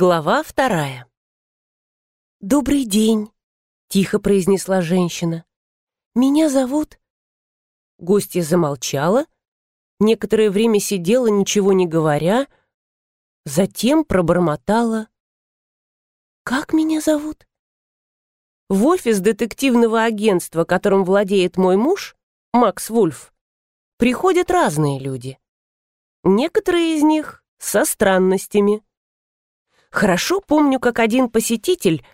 Глава вторая. «Добрый день», — тихо произнесла женщина. «Меня зовут...» Гостья замолчала, некоторое время сидела, ничего не говоря, затем пробормотала. «Как меня зовут?» В офис детективного агентства, которым владеет мой муж, Макс Вульф, приходят разные люди. Некоторые из них со странностями. Хорошо помню, как один посетитель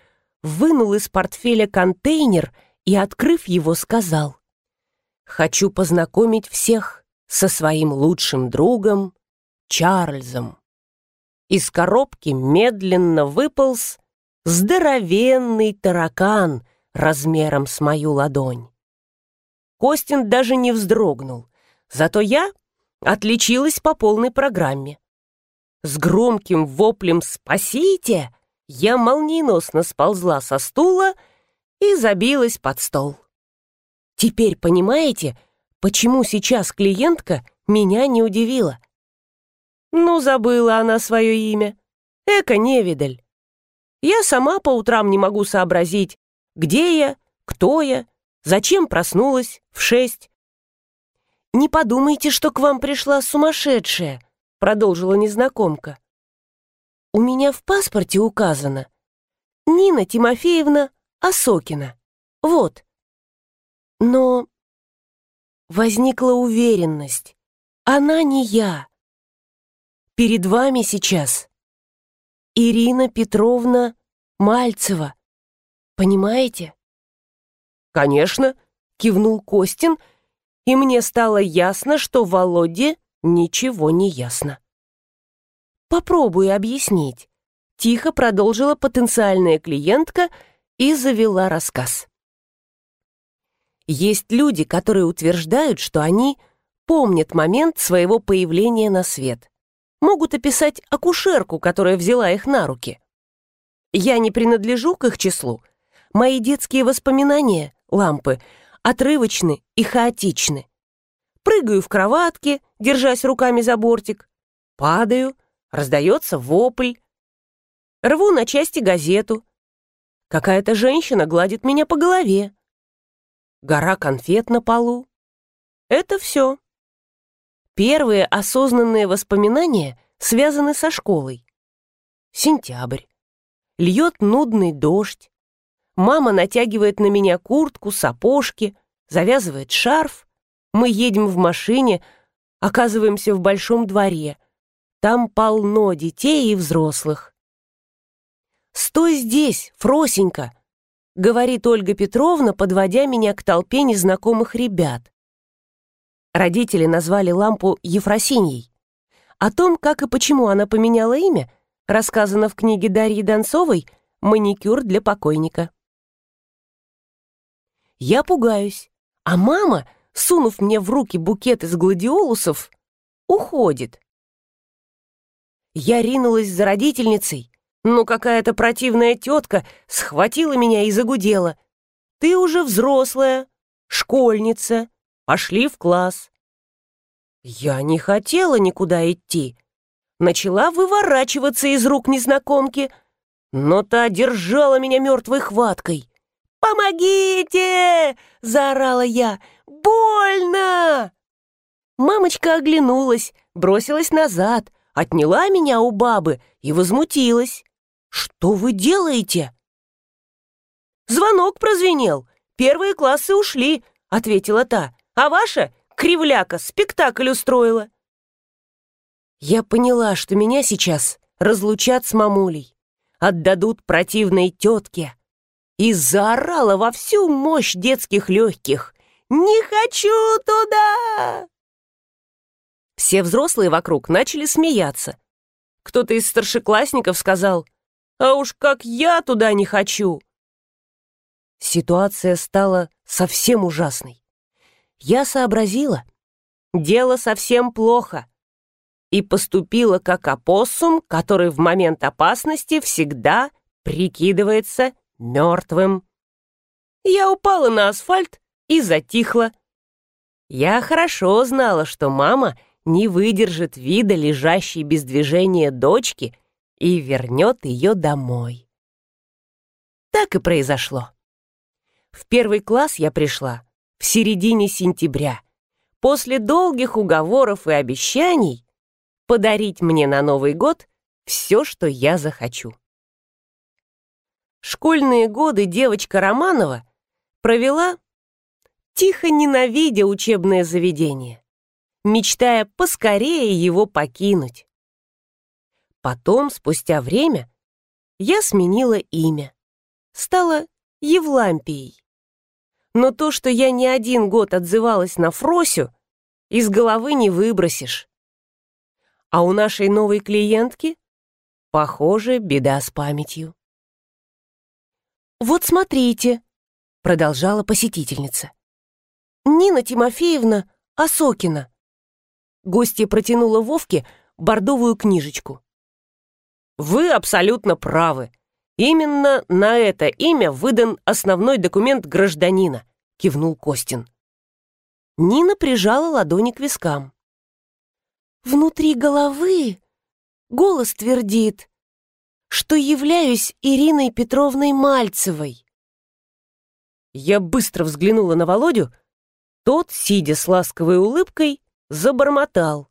вынул из портфеля контейнер и, открыв его, сказал «Хочу познакомить всех со своим лучшим другом Чарльзом». Из коробки медленно выполз здоровенный таракан размером с мою ладонь. Костин даже не вздрогнул, зато я отличилась по полной программе. С громким воплем «Спасите!» я молниеносно сползла со стула и забилась под стол. Теперь понимаете, почему сейчас клиентка меня не удивила? Ну, забыла она свое имя. Эка невидаль. Я сама по утрам не могу сообразить, где я, кто я, зачем проснулась в шесть. Не подумайте, что к вам пришла сумасшедшая продолжила незнакомка. «У меня в паспорте указано Нина Тимофеевна Осокина. Вот». Но возникла уверенность. Она не я. Перед вами сейчас Ирина Петровна Мальцева. Понимаете? «Конечно», — кивнул Костин, и мне стало ясно, что Володе ничего не ясно. «Попробую объяснить», — тихо продолжила потенциальная клиентка и завела рассказ. Есть люди, которые утверждают, что они помнят момент своего появления на свет. Могут описать акушерку, которая взяла их на руки. Я не принадлежу к их числу. Мои детские воспоминания, лампы, отрывочны и хаотичны прыгаю в кроватке, держась руками за бортик, падаю, раздается вопль, рву на части газету. Какая-то женщина гладит меня по голове. Гора конфет на полу. Это все. Первые осознанные воспоминания связаны со школой. Сентябрь. Льет нудный дождь. Мама натягивает на меня куртку, сапожки, завязывает шарф. Мы едем в машине, оказываемся в большом дворе. Там полно детей и взрослых. «Стой здесь, Фросенька!» — говорит Ольга Петровна, подводя меня к толпе незнакомых ребят. Родители назвали лампу Ефросиньей. О том, как и почему она поменяла имя, рассказано в книге Дарьи Донцовой «Маникюр для покойника». Я пугаюсь, а мама сунув мне в руки букет из гладиолусов, уходит. Я ринулась за родительницей, но какая-то противная тетка схватила меня и загудела. «Ты уже взрослая, школьница, пошли в класс». Я не хотела никуда идти. Начала выворачиваться из рук незнакомки, но та держала меня мертвой хваткой. «Помогите!» — заорала я. «Больно!» Мамочка оглянулась, бросилась назад, отняла меня у бабы и возмутилась. «Что вы делаете?» «Звонок прозвенел. Первые классы ушли», — ответила та. «А ваша, кривляка, спектакль устроила». Я поняла, что меня сейчас разлучат с мамулей, отдадут противной тетке, и заорала во всю мощь детских легких. «Не хочу туда!» Все взрослые вокруг начали смеяться. Кто-то из старшеклассников сказал, «А уж как я туда не хочу!» Ситуация стала совсем ужасной. Я сообразила, дело совсем плохо, и поступила как опоссум, который в момент опасности всегда прикидывается мертвым. Я упала на асфальт и затихла. Я хорошо знала, что мама не выдержит вида лежащей без движения дочки и вернет ее домой. Так и произошло. В первый класс я пришла в середине сентября, после долгих уговоров и обещаний подарить мне на Новый год все, что я захочу. Школьные годы девочка Романова провела, тихо ненавидя учебное заведение, мечтая поскорее его покинуть. Потом, спустя время, я сменила имя, стала Евлампией. Но то, что я не один год отзывалась на Фросю, из головы не выбросишь. А у нашей новой клиентки, похоже, беда с памятью. «Вот смотрите», — продолжала посетительница. «Нина Тимофеевна Осокина». Гостья протянула Вовке бордовую книжечку. «Вы абсолютно правы. Именно на это имя выдан основной документ гражданина», — кивнул Костин. Нина прижала ладони к вискам. «Внутри головы голос твердит, что являюсь Ириной Петровной Мальцевой». Я быстро взглянула на Володю. Тот, сидя с ласковой улыбкой, забормотал.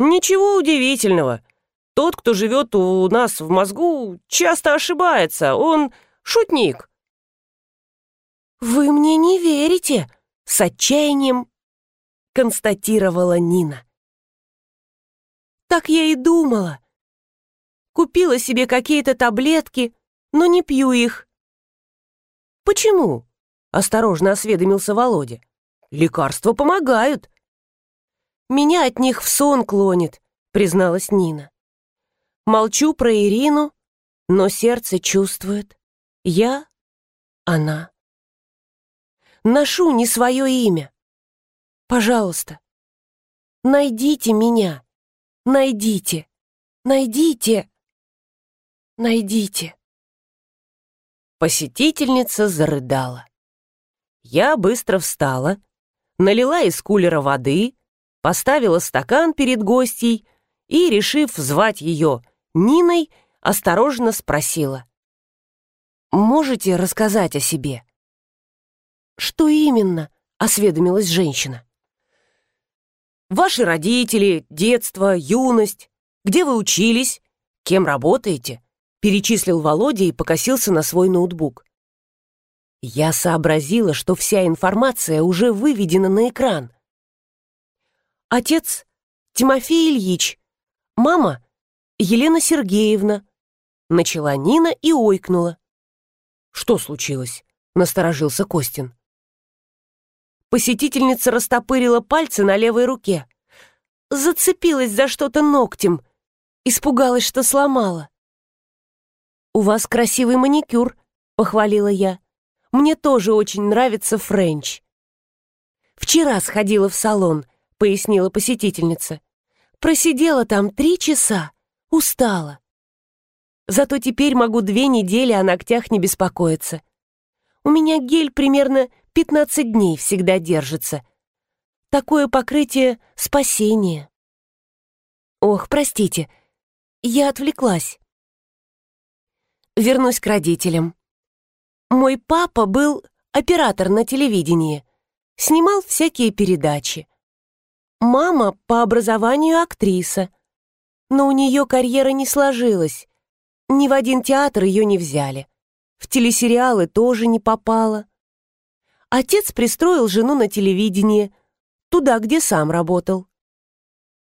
«Ничего удивительного. Тот, кто живет у нас в мозгу, часто ошибается. Он шутник». «Вы мне не верите?» с отчаянием констатировала Нина. Так я и думала. Купила себе какие-то таблетки, но не пью их. Почему? Осторожно осведомился Володя. Лекарства помогают. Меня от них в сон клонит, призналась Нина. Молчу про Ирину, но сердце чувствует. Я — она ношу не свое имя. Пожалуйста, найдите меня. Найдите. Найдите. Найдите. Посетительница зарыдала. Я быстро встала, налила из кулера воды, поставила стакан перед гостьей и, решив звать ее Ниной, осторожно спросила. «Можете рассказать о себе?» «Что именно?» — осведомилась женщина. «Ваши родители, детство, юность, где вы учились, кем работаете?» — перечислил Володя и покосился на свой ноутбук. Я сообразила, что вся информация уже выведена на экран. Отец — Тимофей Ильич, мама — Елена Сергеевна. Начала Нина и ойкнула. «Что случилось?» — насторожился Костин. Посетительница растопырила пальцы на левой руке. Зацепилась за что-то ногтем. Испугалась, что сломала. «У вас красивый маникюр», — похвалила я. «Мне тоже очень нравится френч». «Вчера сходила в салон», — пояснила посетительница. «Просидела там три часа. Устала. Зато теперь могу две недели о ногтях не беспокоиться. У меня гель примерно 15 дней всегда держится. Такое покрытие — спасение. Ох, простите, я отвлеклась. Вернусь к родителям. Мой папа был оператор на телевидении, снимал всякие передачи. Мама по образованию актриса, но у нее карьера не сложилась. Ни в один театр ее не взяли. В телесериалы тоже не попала. Отец пристроил жену на телевидение, туда, где сам работал.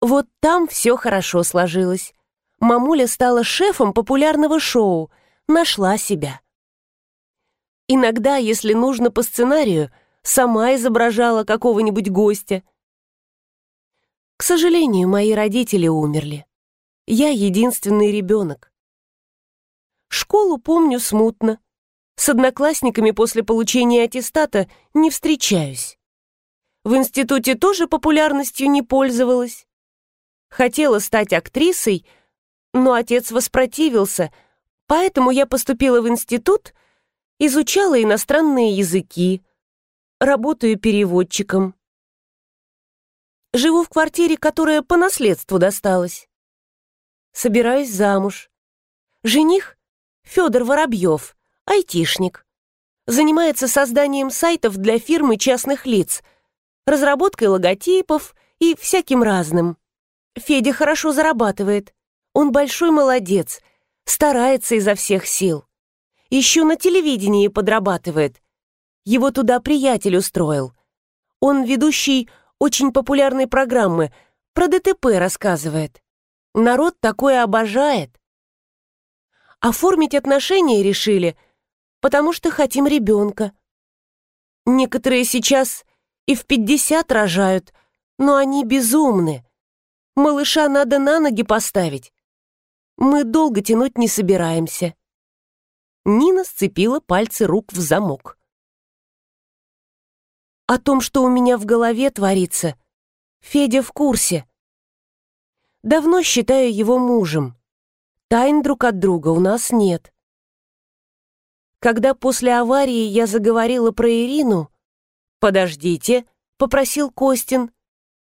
Вот там все хорошо сложилось. Мамуля стала шефом популярного шоу, нашла себя. Иногда, если нужно по сценарию, сама изображала какого-нибудь гостя. К сожалению, мои родители умерли. Я единственный ребенок. Школу помню смутно. С одноклассниками после получения аттестата не встречаюсь. В институте тоже популярностью не пользовалась. Хотела стать актрисой, но отец воспротивился, поэтому я поступила в институт, изучала иностранные языки, работаю переводчиком. Живу в квартире, которая по наследству досталась. собираюсь замуж. Жених — Федор Воробьев, айтишник. Занимается созданием сайтов для фирм и частных лиц, разработкой логотипов и всяким разным. Федя хорошо зарабатывает. Он большой молодец, старается изо всех сил. Еще на телевидении подрабатывает. Его туда приятель устроил. Он ведущий очень популярной программы, про ДТП рассказывает. Народ такое обожает. Оформить отношения решили, потому что хотим ребенка. Некоторые сейчас и в пятьдесят рожают, но они безумны. Малыша надо на ноги поставить. Мы долго тянуть не собираемся. Нина сцепила пальцы рук в замок. О том, что у меня в голове творится, Федя в курсе. Давно считаю его мужем. Тайн друг от друга у нас нет. Когда после аварии я заговорила про Ирину... «Подождите», — попросил Костин.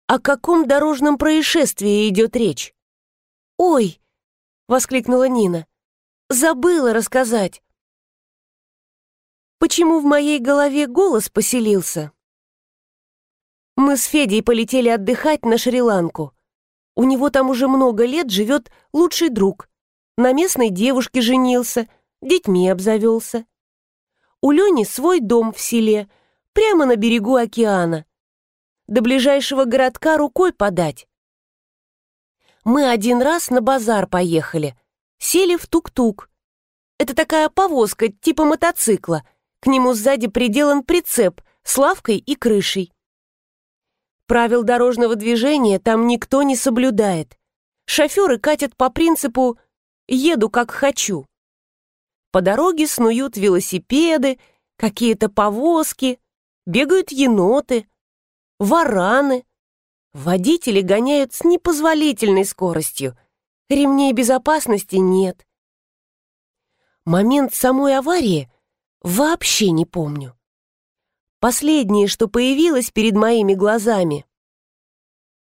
«О каком дорожном происшествии идет речь?» «Ой!» — воскликнула Нина. «Забыла рассказать». Почему в моей голове голос поселился? Мы с Федей полетели отдыхать на Шри-Ланку. У него там уже много лет живет лучший друг. На местной девушке женился, детьми обзавелся. У Лени свой дом в селе, прямо на берегу океана. До ближайшего городка рукой подать. Мы один раз на базар поехали, сели в тук-тук. Это такая повозка, типа мотоцикла. К нему сзади приделан прицеп с лавкой и крышей. Правил дорожного движения там никто не соблюдает. Шоферы катят по принципу «еду как хочу». По дороге снуют велосипеды, какие-то повозки, бегают еноты, вараны. Водители гоняют с непозволительной скоростью. Ремней безопасности нет. Момент самой аварии вообще не помню. Последнее, что появилось перед моими глазами.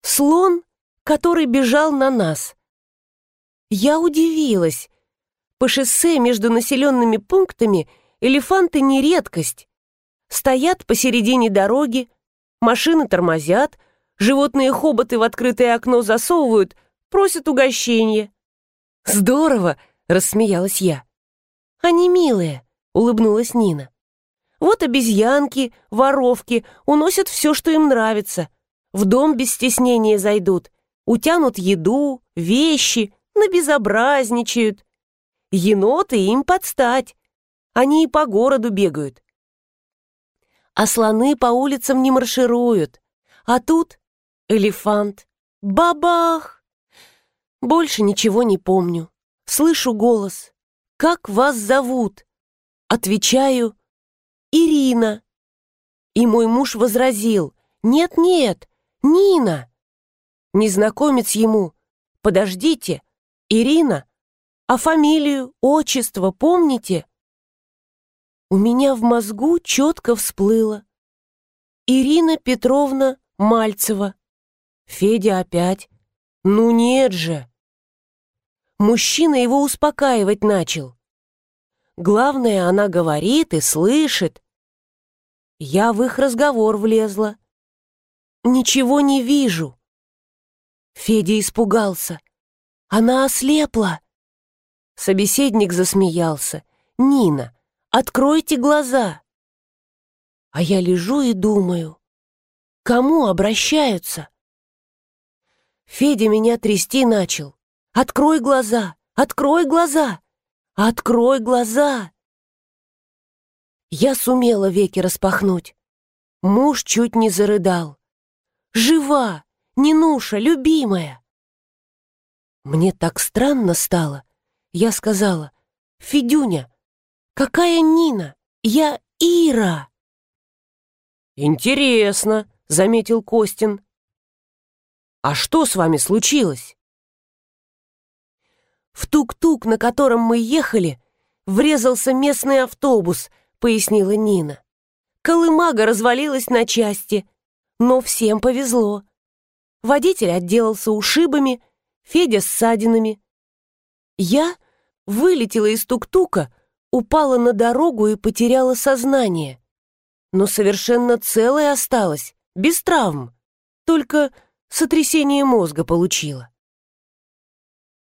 Слон, который бежал на нас. Я удивилась. По шоссе между населенными пунктами элефанты не редкость. Стоят посередине дороги, машины тормозят, животные хоботы в открытое окно засовывают, просят угощения. «Здорово!» — рассмеялась я. «Они милые», — улыбнулась Нина. Вот обезьянки, воровки уносят все, что им нравится. В дом без стеснения зайдут, утянут еду, вещи, набезобразничают. Еноты им подстать. Они и по городу бегают. А слоны по улицам не маршируют. А тут элефант. Бабах! Больше ничего не помню. Слышу голос. «Как вас зовут?» Отвечаю Ирина. И мой муж возразил, нет-нет, Нина. Незнакомец ему, подождите, Ирина, а фамилию, отчество помните? У меня в мозгу четко всплыло. Ирина Петровна Мальцева. Федя опять. Ну нет же. Мужчина его успокаивать начал. Главное, она говорит и слышит. Я в их разговор влезла. Ничего не вижу. Федя испугался. Она ослепла. Собеседник засмеялся. «Нина, откройте глаза!» А я лежу и думаю, кому обращаются? Федя меня трясти начал. «Открой глаза! Открой глаза!» Открой глаза!» Я сумела веки распахнуть. Муж чуть не зарыдал. «Жива! Нинуша, любимая!» Мне так странно стало. Я сказала, «Федюня, какая Нина? Я Ира!» «Интересно», — заметил Костин. «А что с вами случилось?» В тук-тук, на котором мы ехали, врезался местный автобус, пояснила Нина. Колымага развалилась на части, но всем повезло. Водитель отделался ушибами, Федя ссадинами, Я вылетела из тук-тука, упала на дорогу и потеряла сознание. Но совершенно целой осталась, без травм. Только сотрясение мозга получила.